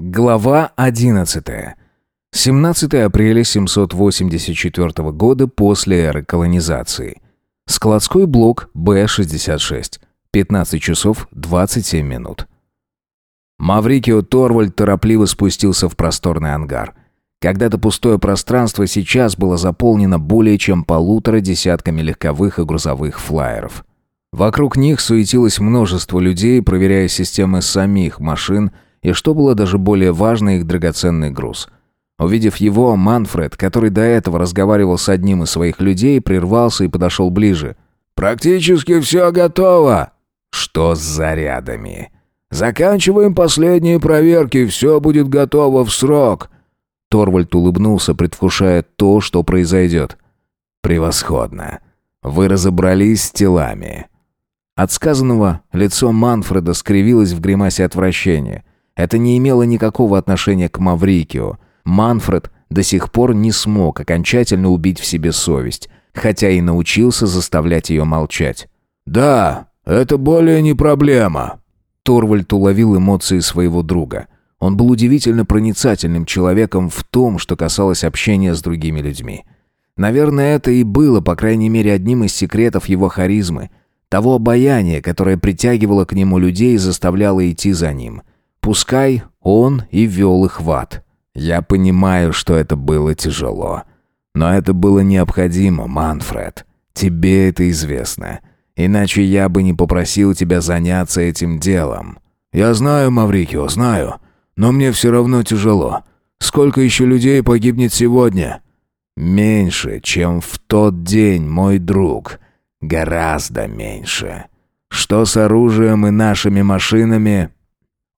Глава 11. 17 апреля 784 года после эры колонизации. Складской блок Б-66. 15 часов 27 минут. Маврикио Торвальд торопливо спустился в просторный ангар. Когда-то пустое пространство сейчас было заполнено более чем полутора десятками легковых и грузовых флайеров. Вокруг них суетилось множество людей, проверяя системы самих машин – и что было даже более важно, их драгоценный груз. Увидев его, Манфред, который до этого разговаривал с одним из своих людей, прервался и подошел ближе. «Практически все готово!» «Что с зарядами?» «Заканчиваем последние проверки, все будет готово в срок!» Торвальд улыбнулся, предвкушая то, что произойдет. «Превосходно! Вы разобрались с телами!» От сказанного лицо Манфреда скривилось в гримасе отвращения. Это не имело никакого отношения к Маврикио. Манфред до сих пор не смог окончательно убить в себе совесть, хотя и научился заставлять ее молчать. «Да, это более не проблема». Торвальд уловил эмоции своего друга. Он был удивительно проницательным человеком в том, что касалось общения с другими людьми. Наверное, это и было, по крайней мере, одним из секретов его харизмы, того обаяния, которое притягивало к нему людей и заставляло идти за ним – Пускай он и вел их в ад. Я понимаю, что это было тяжело. Но это было необходимо, Манфред. Тебе это известно. Иначе я бы не попросил тебя заняться этим делом. Я знаю, Маврикио, знаю. Но мне все равно тяжело. Сколько еще людей погибнет сегодня? Меньше, чем в тот день, мой друг. Гораздо меньше. Что с оружием и нашими машинами,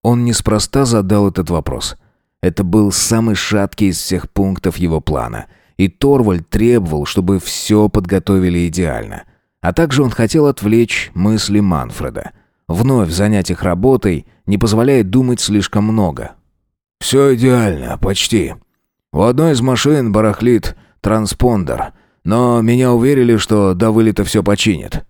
он неспроста задал этот вопрос. Это был самый шаткий из всех пунктов его плана, и Торвальд требовал, чтобы все подготовили идеально. А также он хотел отвлечь мысли Манфреда. Вновь занять их работой не позволяет думать слишком много. «Все идеально, почти. У одной из машин барахлит транспондер, но меня уверили, что до вылета все починят.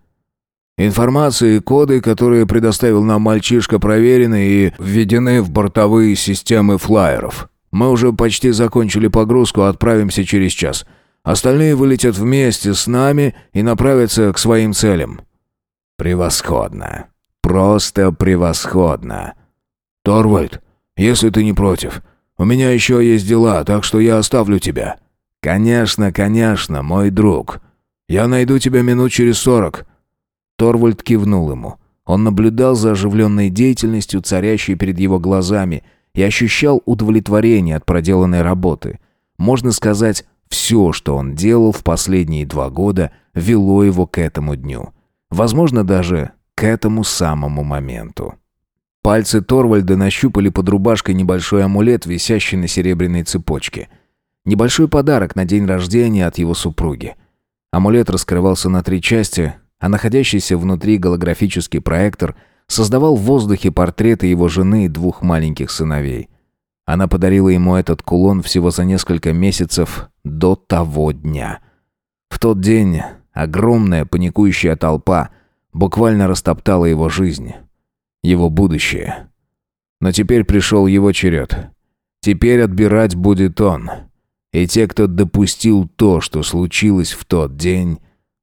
Информации и коды, которые предоставил нам мальчишка, проверены и введены в бортовые системы флайеров. Мы уже почти закончили погрузку, отправимся через час. Остальные вылетят вместе с нами и направятся к своим целям». «Превосходно. Просто превосходно. Торвальд, если ты не против, у меня еще есть дела, так что я оставлю тебя». «Конечно, конечно, мой друг. Я найду тебя минут через сорок». Торвальд кивнул ему. Он наблюдал за оживленной деятельностью, царящей перед его глазами, и ощущал удовлетворение от проделанной работы. Можно сказать, все, что он делал в последние два года, вело его к этому дню. Возможно, даже к этому самому моменту. Пальцы Торвальда нащупали под рубашкой небольшой амулет, висящий на серебряной цепочке. Небольшой подарок на день рождения от его супруги. Амулет раскрывался на три части, а находящийся внутри голографический проектор создавал в воздухе портреты его жены и двух маленьких сыновей. Она подарила ему этот кулон всего за несколько месяцев до того дня. В тот день огромная паникующая толпа буквально растоптала его жизнь, его будущее. Но теперь пришел его черед. Теперь отбирать будет он. И те, кто допустил то, что случилось в тот день,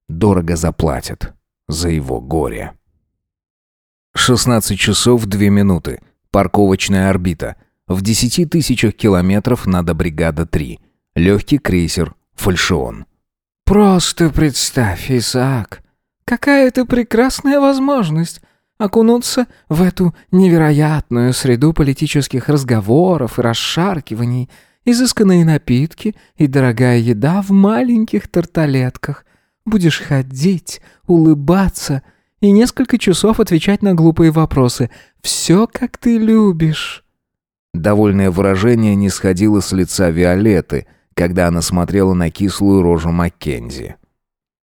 дорого заплатят за его горе. 16 часов 2 минуты. Парковочная орбита. В 10 тысячах километров надо бригада 3. Легкий крейсер «Фальшион». «Просто представь, Исаак, какая это прекрасная возможность окунуться в эту невероятную среду политических разговоров и расшаркиваний, изысканные напитки и дорогая еда в маленьких тарталетках, Будешь ходить, улыбаться и несколько часов отвечать на глупые вопросы. Все, как ты любишь». Довольное выражение не сходило с лица Виолетты, когда она смотрела на кислую рожу Маккензи.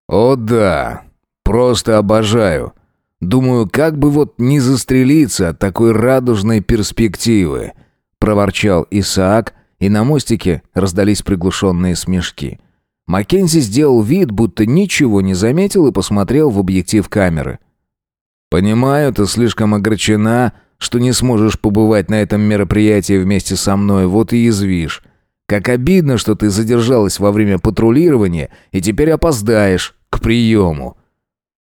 «О да, просто обожаю. Думаю, как бы вот не застрелиться от такой радужной перспективы», проворчал Исаак, и на мостике раздались приглушенные смешки. Маккензи сделал вид, будто ничего не заметил и посмотрел в объектив камеры. «Понимаю, ты слишком огорчена, что не сможешь побывать на этом мероприятии вместе со мной, вот и язвишь. Как обидно, что ты задержалась во время патрулирования и теперь опоздаешь к приему».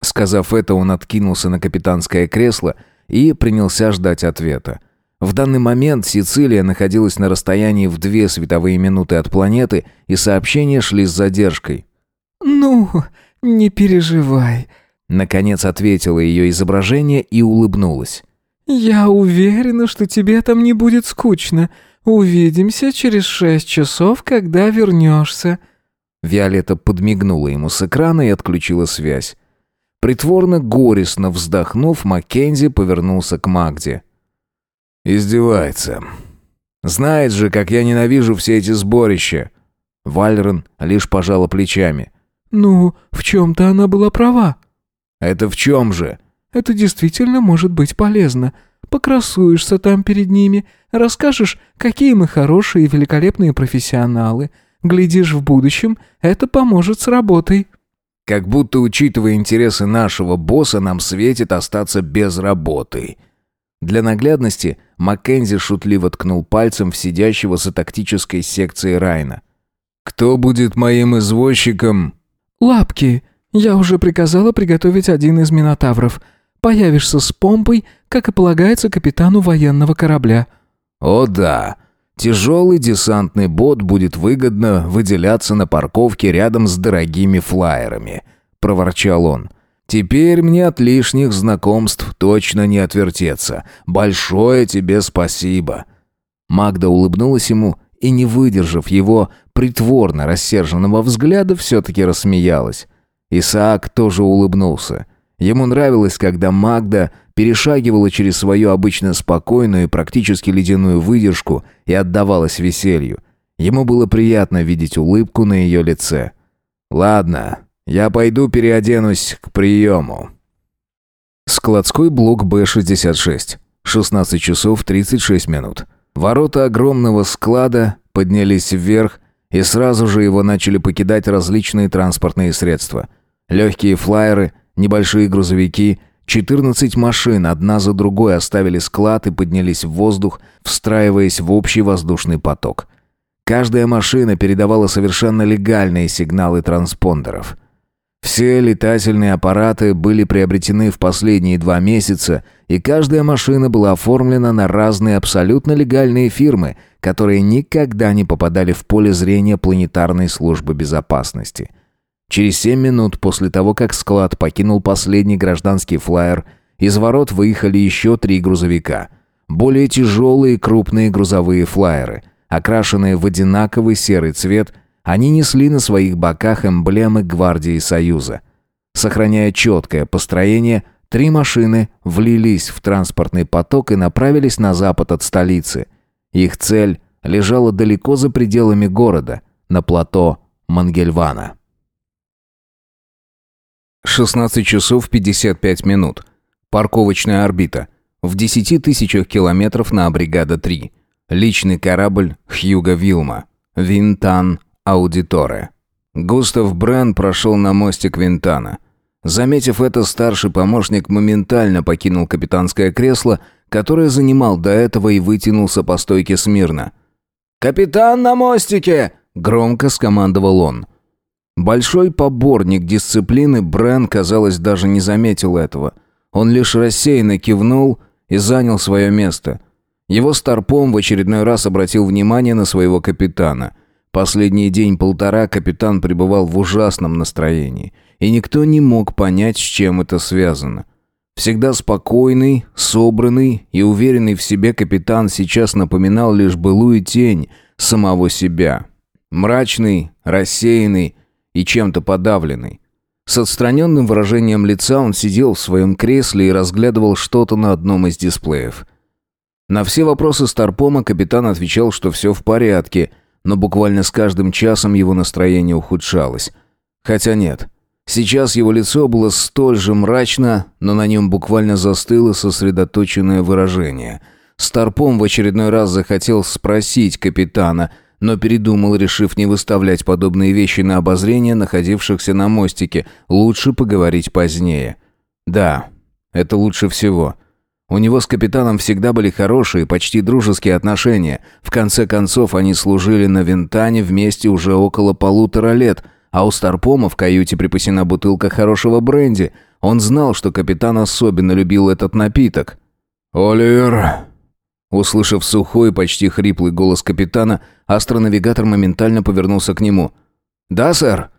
Сказав это, он откинулся на капитанское кресло и принялся ждать ответа. В данный момент Сицилия находилась на расстоянии в две световые минуты от планеты, и сообщения шли с задержкой. «Ну, не переживай», — наконец ответило ее изображение и улыбнулась. «Я уверена, что тебе там не будет скучно. Увидимся через шесть часов, когда вернешься». Виолетта подмигнула ему с экрана и отключила связь. Притворно горестно вздохнув, Маккензи повернулся к Магде. Издевается. Знает же, как я ненавижу все эти сборища. Вальрон лишь пожала плечами. Ну, в чем-то она была права. Это в чем же? Это действительно может быть полезно. Покрасуешься там перед ними, расскажешь, какие мы хорошие и великолепные профессионалы. Глядишь в будущем, это поможет с работой. Как будто, учитывая интересы нашего босса, нам светит остаться без работы. Для наглядности Маккензи шутливо ткнул пальцем в сидящего за тактической секцией Райна. «Кто будет моим извозчиком?» «Лапки. Я уже приказала приготовить один из минотавров. Появишься с помпой, как и полагается капитану военного корабля». «О да. Тяжелый десантный бот будет выгодно выделяться на парковке рядом с дорогими флайерами», — проворчал он. — Теперь мне от лишних знакомств точно не отвертеться. Большое тебе спасибо». Магда улыбнулась ему и, не выдержав его притворно рассерженного взгляда, все-таки рассмеялась. Исаак тоже улыбнулся. Ему нравилось, когда Магда перешагивала через свою обычно спокойную и практически ледяную выдержку и отдавалась веселью. Ему было приятно видеть улыбку на ее лице. «Ладно, я пойду переоденусь к приему». Складской блок Б-66. 16 часов 36 минут. Ворота огромного склада поднялись вверх, и сразу же его начали покидать различные транспортные средства. Легкие флайеры, небольшие грузовики, 14 машин одна за другой оставили склад и поднялись в воздух, встраиваясь в общий воздушный поток. Каждая машина передавала совершенно легальные сигналы транспондеров – все летательные аппараты были приобретены в последние два месяца, и каждая машина была оформлена на разные абсолютно легальные фирмы, которые никогда не попадали в поле зрения планетарной службы безопасности. Через семь минут после того, как склад покинул последний гражданский флайер, из ворот выехали еще три грузовика. Более тяжелые крупные грузовые флайеры, окрашенные в одинаковый серый цвет – они несли на своих боках эмблемы гвардии Союза. Сохраняя четкое построение, три машины влились в транспортный поток и направились на запад от столицы. Их цель лежала далеко за пределами города, на плато Мангельвана. 16 часов 55 минут. Парковочная орбита. В 10 тысячах километров на бригада 3. Личный корабль Хьюга Вилма. Винтан аудиторы. Густав Брен прошел на мостик Винтана. Заметив это, старший помощник моментально покинул капитанское кресло, которое занимал до этого и вытянулся по стойке смирно. «Капитан на мостике!» – громко скомандовал он. Большой поборник дисциплины Брен, казалось, даже не заметил этого. Он лишь рассеянно кивнул и занял свое место. Его старпом в очередной раз обратил внимание на своего капитана – Последний день-полтора капитан пребывал в ужасном настроении, и никто не мог понять, с чем это связано. Всегда спокойный, собранный и уверенный в себе капитан сейчас напоминал лишь былую тень самого себя. Мрачный, рассеянный и чем-то подавленный. С отстраненным выражением лица он сидел в своем кресле и разглядывал что-то на одном из дисплеев. На все вопросы Старпома капитан отвечал, что все в порядке, но буквально с каждым часом его настроение ухудшалось. Хотя нет, сейчас его лицо было столь же мрачно, но на нем буквально застыло сосредоточенное выражение. Старпом в очередной раз захотел спросить капитана, но передумал, решив не выставлять подобные вещи на обозрение находившихся на мостике, лучше поговорить позднее. «Да, это лучше всего». У него с капитаном всегда были хорошие, почти дружеские отношения. В конце концов, они служили на Винтане вместе уже около полутора лет, а у Старпома в каюте припасена бутылка хорошего бренди. Он знал, что капитан особенно любил этот напиток. «Оливер!» Услышав сухой, почти хриплый голос капитана, астронавигатор моментально повернулся к нему. «Да, сэр?»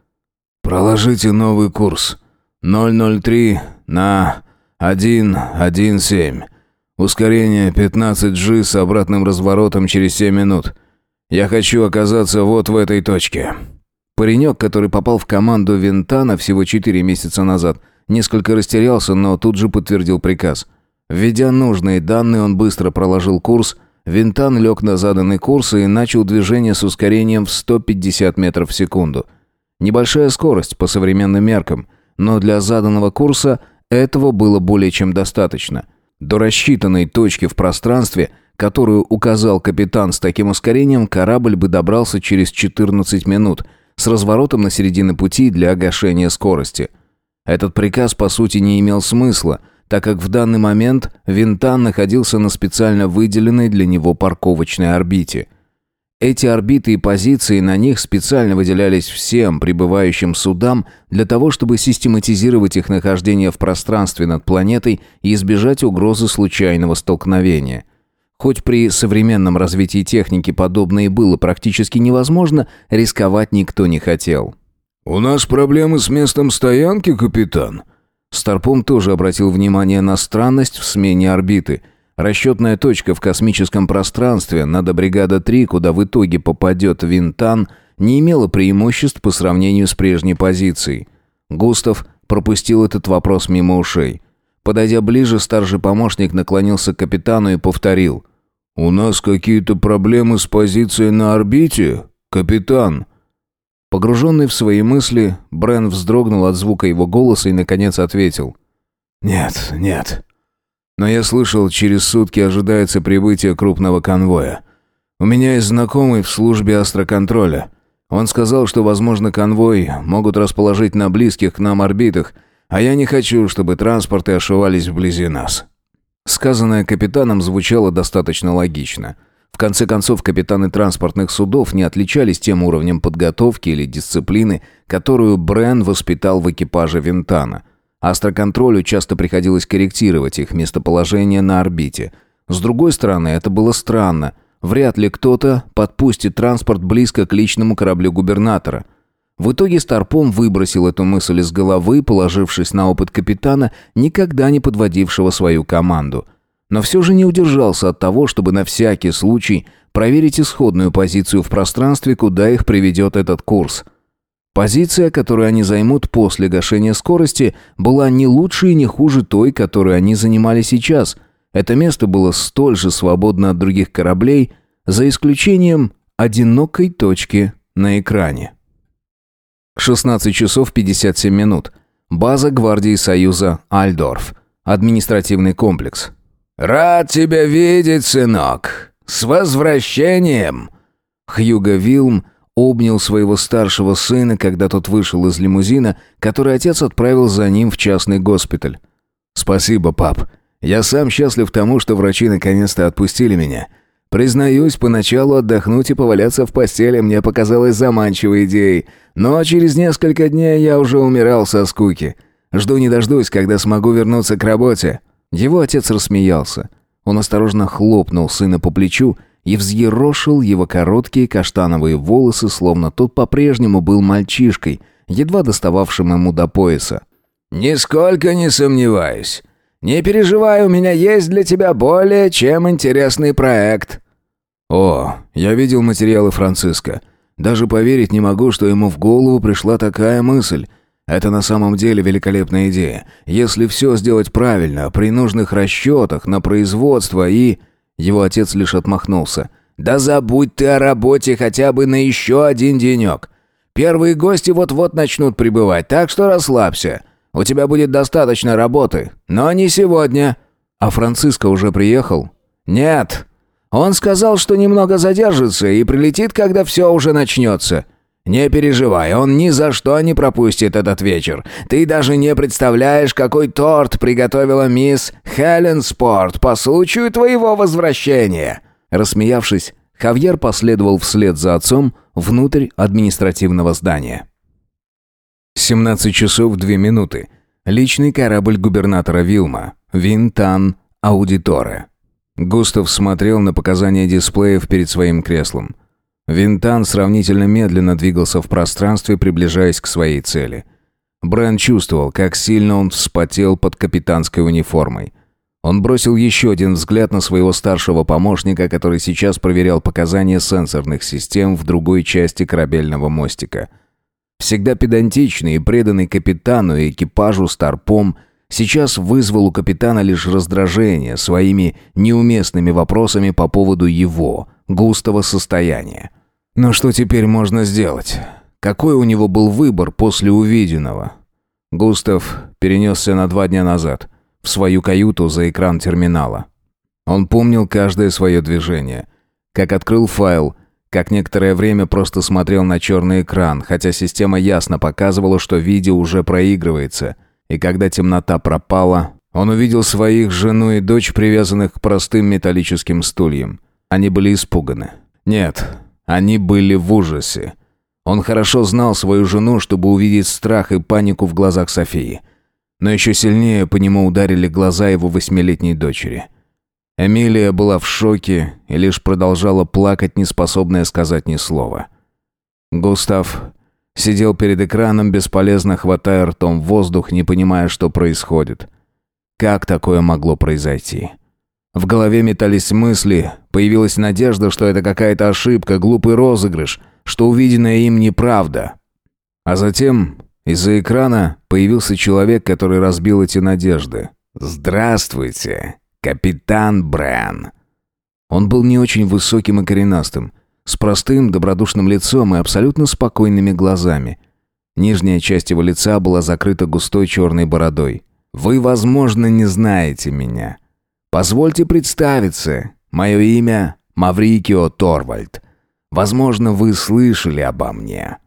«Проложите новый курс. 003 на «Один, один, семь. Ускорение 15G с обратным разворотом через семь минут. Я хочу оказаться вот в этой точке». Паренек, который попал в команду Винтана всего четыре месяца назад, несколько растерялся, но тут же подтвердил приказ. Введя нужные данные, он быстро проложил курс. Винтан лег на заданный курс и начал движение с ускорением в 150 метров в секунду. Небольшая скорость по современным меркам, но для заданного курса этого было более чем достаточно. До рассчитанной точки в пространстве, которую указал капитан с таким ускорением, корабль бы добрался через 14 минут с разворотом на середине пути для огашения скорости. Этот приказ, по сути, не имел смысла, так как в данный момент Винтан находился на специально выделенной для него парковочной орбите – эти орбиты и позиции на них специально выделялись всем прибывающим судам для того, чтобы систематизировать их нахождение в пространстве над планетой и избежать угрозы случайного столкновения. Хоть при современном развитии техники подобное было практически невозможно, рисковать никто не хотел. «У нас проблемы с местом стоянки, капитан?» Старпом тоже обратил внимание на странность в смене орбиты – Расчетная точка в космическом пространстве над бригада 3, куда в итоге попадет Винтан, не имела преимуществ по сравнению с прежней позицией. Густав пропустил этот вопрос мимо ушей. Подойдя ближе, старший помощник наклонился к капитану и повторил. «У нас какие-то проблемы с позицией на орбите, капитан?» Погруженный в свои мысли, Брен вздрогнул от звука его голоса и, наконец, ответил. «Нет, нет, но я слышал, через сутки ожидается прибытие крупного конвоя. У меня есть знакомый в службе астроконтроля. Он сказал, что, возможно, конвой могут расположить на близких к нам орбитах, а я не хочу, чтобы транспорты ошивались вблизи нас». Сказанное капитаном звучало достаточно логично. В конце концов, капитаны транспортных судов не отличались тем уровнем подготовки или дисциплины, которую Брен воспитал в экипаже Винтана – Астроконтролю часто приходилось корректировать их местоположение на орбите. С другой стороны, это было странно. Вряд ли кто-то подпустит транспорт близко к личному кораблю губернатора. В итоге Старпом выбросил эту мысль из головы, положившись на опыт капитана, никогда не подводившего свою команду. Но все же не удержался от того, чтобы на всякий случай проверить исходную позицию в пространстве, куда их приведет этот курс – Позиция, которую они займут после гашения скорости, была не лучше и не хуже той, которую они занимали сейчас. Это место было столь же свободно от других кораблей, за исключением одинокой точки на экране. 16 часов 57 минут. База гвардии Союза Альдорф. Административный комплекс. «Рад тебя видеть, сынок! С возвращением!» Хьюго Вилм обнял своего старшего сына, когда тот вышел из лимузина, который отец отправил за ним в частный госпиталь. «Спасибо, пап. Я сам счастлив тому, что врачи наконец-то отпустили меня. Признаюсь, поначалу отдохнуть и поваляться в постели мне показалось заманчивой идеей, но через несколько дней я уже умирал со скуки. Жду не дождусь, когда смогу вернуться к работе». Его отец рассмеялся. Он осторожно хлопнул сына по плечу и взъерошил его короткие каштановые волосы, словно тот по-прежнему был мальчишкой, едва достававшим ему до пояса. «Нисколько не сомневаюсь. Не переживай, у меня есть для тебя более чем интересный проект». «О, я видел материалы Франциска. Даже поверить не могу, что ему в голову пришла такая мысль». Это на самом деле великолепная идея. Если все сделать правильно, при нужных расчетах на производство и... Его отец лишь отмахнулся. «Да забудь ты о работе хотя бы на еще один денек. Первые гости вот-вот начнут прибывать, так что расслабься. У тебя будет достаточно работы, но не сегодня». «А Франциско уже приехал?» «Нет. Он сказал, что немного задержится и прилетит, когда все уже начнется». Не переживай, он ни за что не пропустит этот вечер. Ты даже не представляешь, какой торт приготовила мисс Хелен Спорт по случаю твоего возвращения!» Рассмеявшись, Хавьер последовал вслед за отцом внутрь административного здания. 17 часов 2 минуты. Личный корабль губернатора Вилма. Винтан Аудиторе. Густав смотрел на показания дисплеев перед своим креслом. Винтан сравнительно медленно двигался в пространстве, приближаясь к своей цели. Брэн чувствовал, как сильно он вспотел под капитанской униформой. Он бросил еще один взгляд на своего старшего помощника, который сейчас проверял показания сенсорных систем в другой части корабельного мостика. Всегда педантичный и преданный капитану и экипажу Старпом – сейчас вызвал у капитана лишь раздражение своими неуместными вопросами по поводу его густого состояния. Но что теперь можно сделать? Какой у него был выбор после увиденного? Густав перенесся на два дня назад, в свою каюту за экран терминала. Он помнил каждое свое движение. Как открыл файл, как некоторое время просто смотрел на черный экран, хотя система ясно показывала, что видео уже проигрывается. И когда темнота пропала, он увидел своих жену и дочь, привязанных к простым металлическим стульям. Они были испуганы. «Нет, они были в ужасе. Он хорошо знал свою жену, чтобы увидеть страх и панику в глазах Софии. Но еще сильнее по нему ударили глаза его восьмилетней дочери. Эмилия была в шоке и лишь продолжала плакать, не способная сказать ни слова. Густав сидел перед экраном, бесполезно хватая ртом воздух, не понимая, что происходит. Как такое могло произойти? В голове метались мысли, появилась надежда, что это какая-то ошибка, глупый розыгрыш, что увиденное им неправда. А затем из-за экрана появился человек, который разбил эти надежды. «Здравствуйте, капитан Брэн!» Он был не очень высоким и коренастым, с простым, добродушным лицом и абсолютно спокойными глазами. Нижняя часть его лица была закрыта густой черной бородой. «Вы, возможно, не знаете меня, Позвольте представиться. Мое имя Маврикио Торвальд. Возможно, вы слышали обо мне.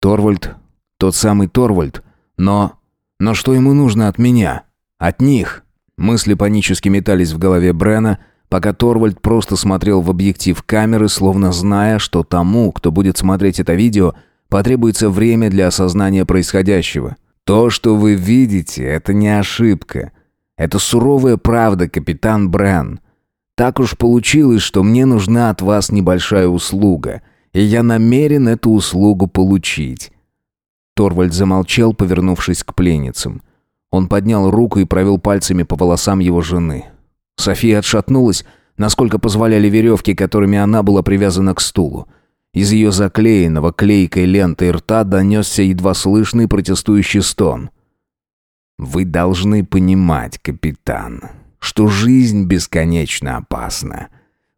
Торвальд, тот самый Торвальд, но... Но что ему нужно от меня? От них? Мысли панически метались в голове Брена, пока Торвальд просто смотрел в объектив камеры, словно зная, что тому, кто будет смотреть это видео, потребуется время для осознания происходящего. То, что вы видите, это не ошибка. Это суровая правда, капитан Брен. Так уж получилось, что мне нужна от вас небольшая услуга, и я намерен эту услугу получить». Торвальд замолчал, повернувшись к пленницам. Он поднял руку и провел пальцами по волосам его жены. София отшатнулась, насколько позволяли веревки, которыми она была привязана к стулу. Из ее заклеенного клейкой лентой рта донесся едва слышный протестующий стон. Вы должны понимать, капитан, что жизнь бесконечно опасна.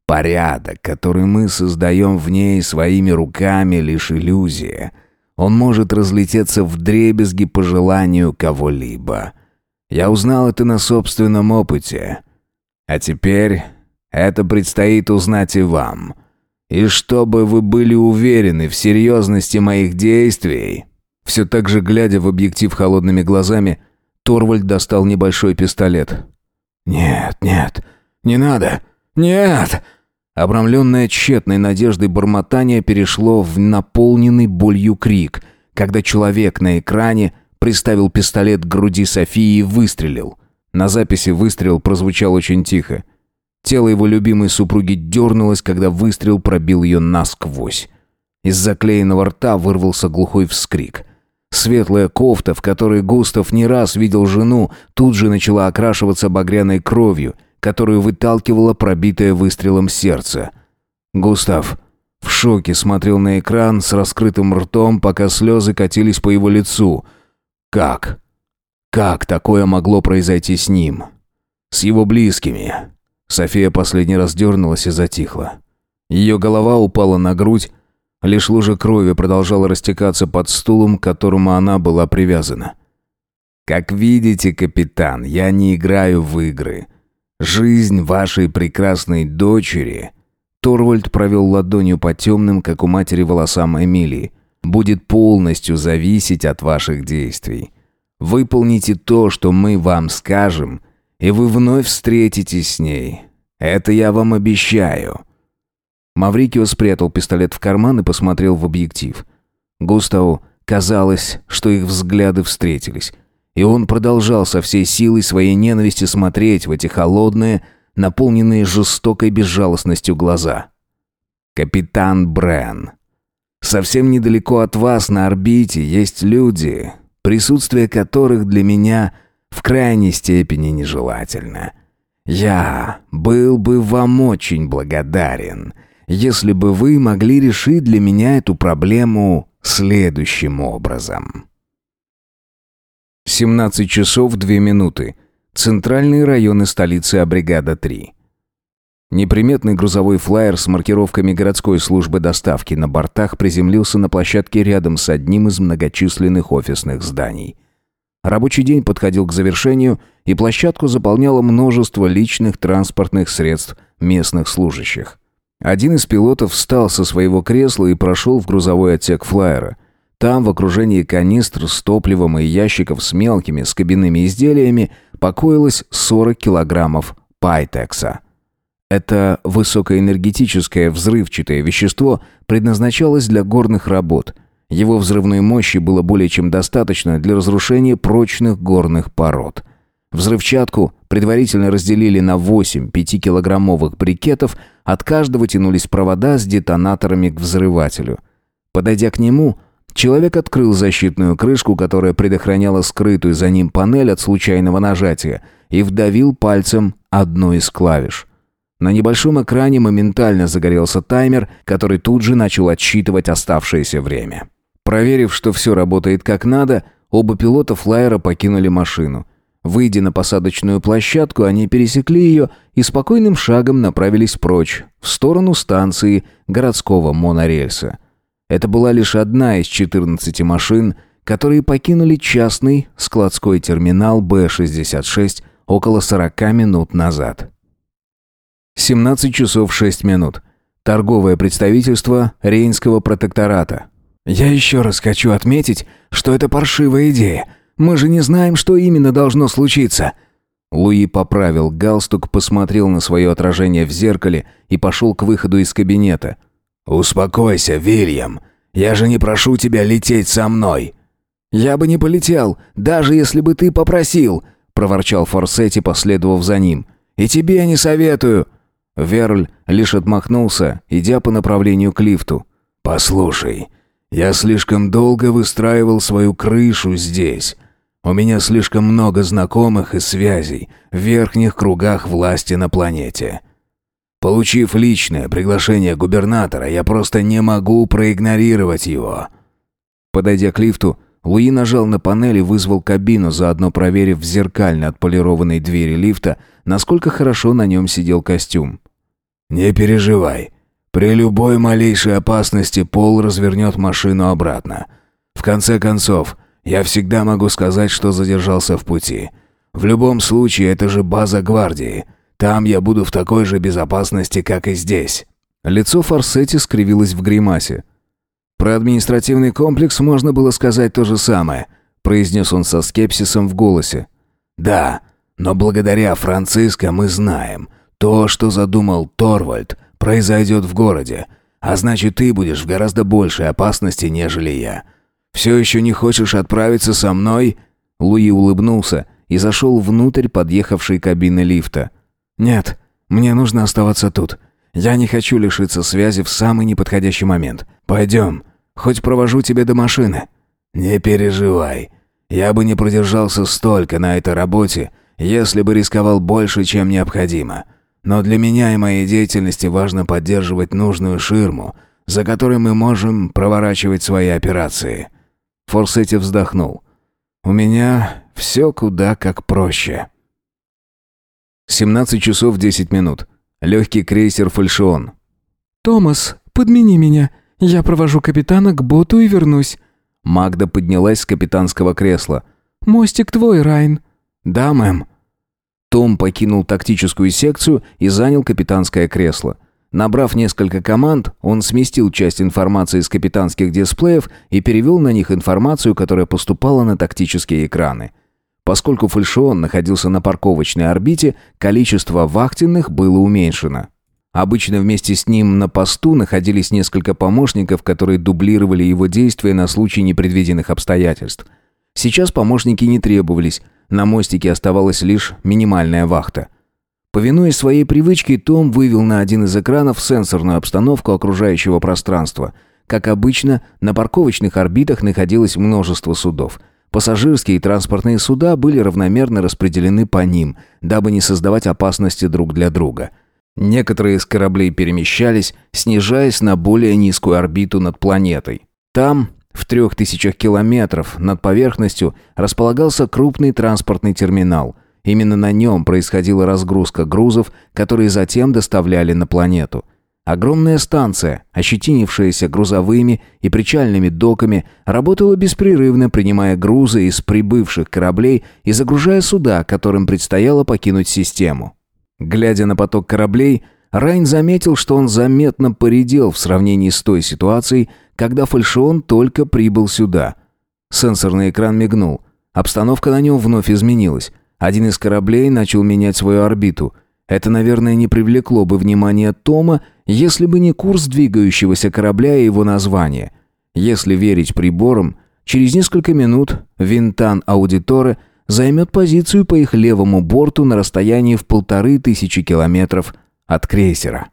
Порядок, который мы создаем в ней своими руками, лишь иллюзия. Он может разлететься в дребезги по желанию кого-либо. Я узнал это на собственном опыте. А теперь это предстоит узнать и вам. И чтобы вы были уверены в серьезности моих действий...» Все так же, глядя в объектив холодными глазами, Торвальд достал небольшой пистолет. «Нет, нет, не надо! Нет!» Обрамленное тщетной надеждой бормотание перешло в наполненный болью крик, когда человек на экране приставил пистолет к груди Софии и выстрелил. На записи выстрел прозвучал очень тихо. Тело его любимой супруги дернулось, когда выстрел пробил ее насквозь. Из заклеенного рта вырвался глухой вскрик. Светлая кофта, в которой Густав не раз видел жену, тут же начала окрашиваться багряной кровью, которую выталкивало пробитое выстрелом сердце. Густав в шоке смотрел на экран с раскрытым ртом, пока слезы катились по его лицу. Как? Как такое могло произойти с ним? С его близкими? София последний раз дернулась и затихла. Ее голова упала на грудь, Лишь лужа крови продолжала растекаться под стулом, к которому она была привязана. «Как видите, капитан, я не играю в игры. Жизнь вашей прекрасной дочери...» Торвальд провел ладонью по темным, как у матери, волосам Эмилии. «Будет полностью зависеть от ваших действий. Выполните то, что мы вам скажем, и вы вновь встретитесь с ней. Это я вам обещаю». Маврикио спрятал пистолет в карман и посмотрел в объектив. Густаву казалось, что их взгляды встретились. И он продолжал со всей силой своей ненависти смотреть в эти холодные, наполненные жестокой безжалостностью глаза. «Капитан Брен, совсем недалеко от вас на орбите есть люди, присутствие которых для меня в крайней степени нежелательно. Я был бы вам очень благодарен» если бы вы могли решить для меня эту проблему следующим образом. 17 часов 2 минуты. Центральные районы столицы Абригада 3. Неприметный грузовой флайер с маркировками городской службы доставки на бортах приземлился на площадке рядом с одним из многочисленных офисных зданий. Рабочий день подходил к завершению, и площадку заполняло множество личных транспортных средств местных служащих. Один из пилотов встал со своего кресла и прошел в грузовой отсек флайера. Там, в окружении канистр с топливом и ящиков с мелкими скобяными изделиями, покоилось 40 килограммов пайтекса. Это высокоэнергетическое взрывчатое вещество предназначалось для горных работ. Его взрывной мощи было более чем достаточно для разрушения прочных горных пород. Взрывчатку предварительно разделили на 8 5-килограммовых брикетов, от каждого тянулись провода с детонаторами к взрывателю. Подойдя к нему, человек открыл защитную крышку, которая предохраняла скрытую за ним панель от случайного нажатия, и вдавил пальцем одну из клавиш. На небольшом экране моментально загорелся таймер, который тут же начал отсчитывать оставшееся время. Проверив, что все работает как надо, оба пилота флайера покинули машину – Выйдя на посадочную площадку, они пересекли ее и спокойным шагом направились прочь, в сторону станции городского монорельса. Это была лишь одна из 14 машин, которые покинули частный складской терминал Б-66 около 40 минут назад. 17 часов 6 минут. Торговое представительство Рейнского протектората. «Я еще раз хочу отметить, что это паршивая идея», мы же не знаем, что именно должно случиться». Луи поправил галстук, посмотрел на свое отражение в зеркале и пошел к выходу из кабинета. «Успокойся, Вильям. Я же не прошу тебя лететь со мной». «Я бы не полетел, даже если бы ты попросил», — проворчал Форсетти, последовав за ним. «И тебе не советую». Верль лишь отмахнулся, идя по направлению к лифту. «Послушай, я слишком долго выстраивал свою крышу здесь. У меня слишком много знакомых и связей в верхних кругах власти на планете. Получив личное приглашение губернатора, я просто не могу проигнорировать его». Подойдя к лифту, Луи нажал на панели, вызвал кабину, заодно проверив в зеркально отполированной двери лифта, насколько хорошо на нем сидел костюм. «Не переживай. При любой малейшей опасности Пол развернет машину обратно. В конце концов, я всегда могу сказать, что задержался в пути. В любом случае, это же база гвардии. Там я буду в такой же безопасности, как и здесь». Лицо Форсетти скривилось в гримасе. «Про административный комплекс можно было сказать то же самое», произнес он со скепсисом в голосе. «Да, но благодаря Франциско мы знаем. То, что задумал Торвальд, произойдет в городе. А значит, ты будешь в гораздо большей опасности, нежели я. «Все еще не хочешь отправиться со мной?» Луи улыбнулся и зашел внутрь подъехавшей кабины лифта. «Нет, мне нужно оставаться тут. Я не хочу лишиться связи в самый неподходящий момент. Пойдем, хоть провожу тебя до машины». «Не переживай. Я бы не продержался столько на этой работе, если бы рисковал больше, чем необходимо. Но для меня и моей деятельности важно поддерживать нужную ширму, за которой мы можем проворачивать свои операции». Форсетти вздохнул. «У меня все куда как проще». 17 часов 10 минут. Легкий крейсер «Фальшион». «Томас, подмени меня. Я провожу капитана к боту и вернусь». Магда поднялась с капитанского кресла. «Мостик твой, Райн». «Да, мэм». Том покинул тактическую секцию и занял капитанское кресло. Набрав несколько команд, он сместил часть информации с капитанских дисплеев и перевел на них информацию, которая поступала на тактические экраны. Поскольку фальшион находился на парковочной орбите, количество вахтенных было уменьшено. Обычно вместе с ним на посту находились несколько помощников, которые дублировали его действия на случай непредвиденных обстоятельств. Сейчас помощники не требовались, на мостике оставалась лишь минимальная вахта – Повинуясь своей привычке, Том вывел на один из экранов сенсорную обстановку окружающего пространства. Как обычно, на парковочных орбитах находилось множество судов. Пассажирские и транспортные суда были равномерно распределены по ним, дабы не создавать опасности друг для друга. Некоторые из кораблей перемещались, снижаясь на более низкую орбиту над планетой. Там, в трех тысячах километров над поверхностью, располагался крупный транспортный терминал – Именно на нем происходила разгрузка грузов, которые затем доставляли на планету. Огромная станция, ощетинившаяся грузовыми и причальными доками, работала беспрерывно, принимая грузы из прибывших кораблей и загружая суда, которым предстояло покинуть систему. Глядя на поток кораблей, Райн заметил, что он заметно поредел в сравнении с той ситуацией, когда фальшион только прибыл сюда. Сенсорный экран мигнул. Обстановка на нем вновь изменилась. Один из кораблей начал менять свою орбиту. Это, наверное, не привлекло бы внимания Тома, если бы не курс двигающегося корабля и его название. Если верить приборам, через несколько минут Винтан Аудиторе займет позицию по их левому борту на расстоянии в полторы тысячи километров от крейсера.